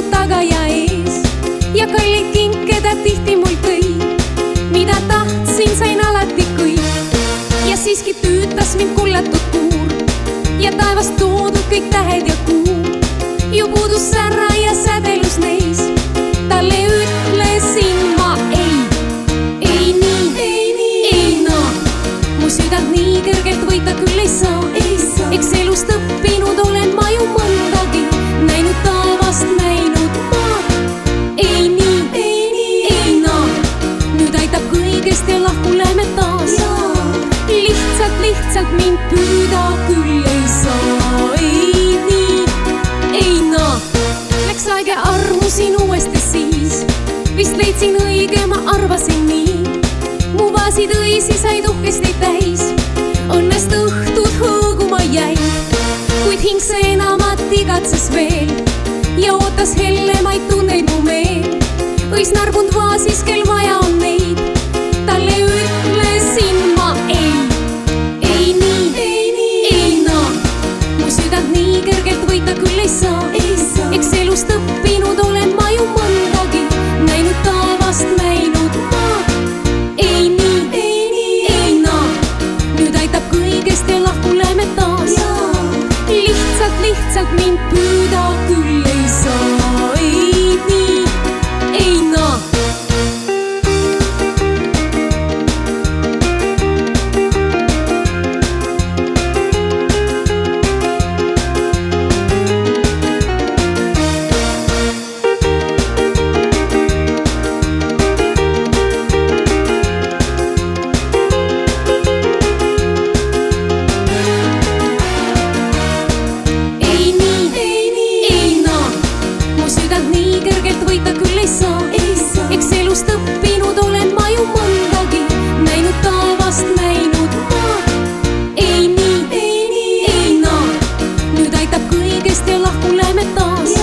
lõpu tagaja ees ja kallid king, keda tihti mul tõi. mida tahtsin, sain alati kõik ja siiski tüütas mind kullatud kuur ja taevast toodud kõik tähed ja kuud. Lihtsalt, mind püüda küll ei saa, ei nii, ei naa. Läks aeg ja armusin uuesti siis, vist leidsin õige, ma arvasin nii. mu vaasid õisi said uhkesti täis, õnnest õhtud hõõguma jäid, kuid hing see enamat igatses veel ja ootas hellemaid tundeid mu meel. õis narbunud vaasis, kel vaja võita küll ei saa, saa. eks elust õppinud olen ma ju mõndagi, näinud taevast, näinud maad. ei nii, ei nii, ei naa. nüüd aitab kõigest ja lahku läheme taas. lihtsalt, lihtsalt mind püüda küll ei saa, ei nii, ei naa südant nii kergelt võita küll ei saa, ei saa. eks elust õppinud olen ma ju mõndagi, näinud taevast, näinud maad. ei nii, ei nii, ei naa. nüüd aitab kõigest ja lahku läheme taas.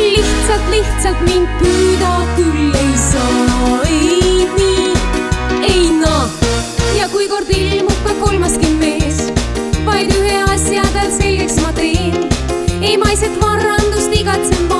lihtsalt, lihtsalt mind püüda küll ei saa, ei nii, ei naa. ja kui kord ilmub ka kolmaski mees, vaid ühe asja tal selgeks ma teen. ei maiset varandust igatsen ma,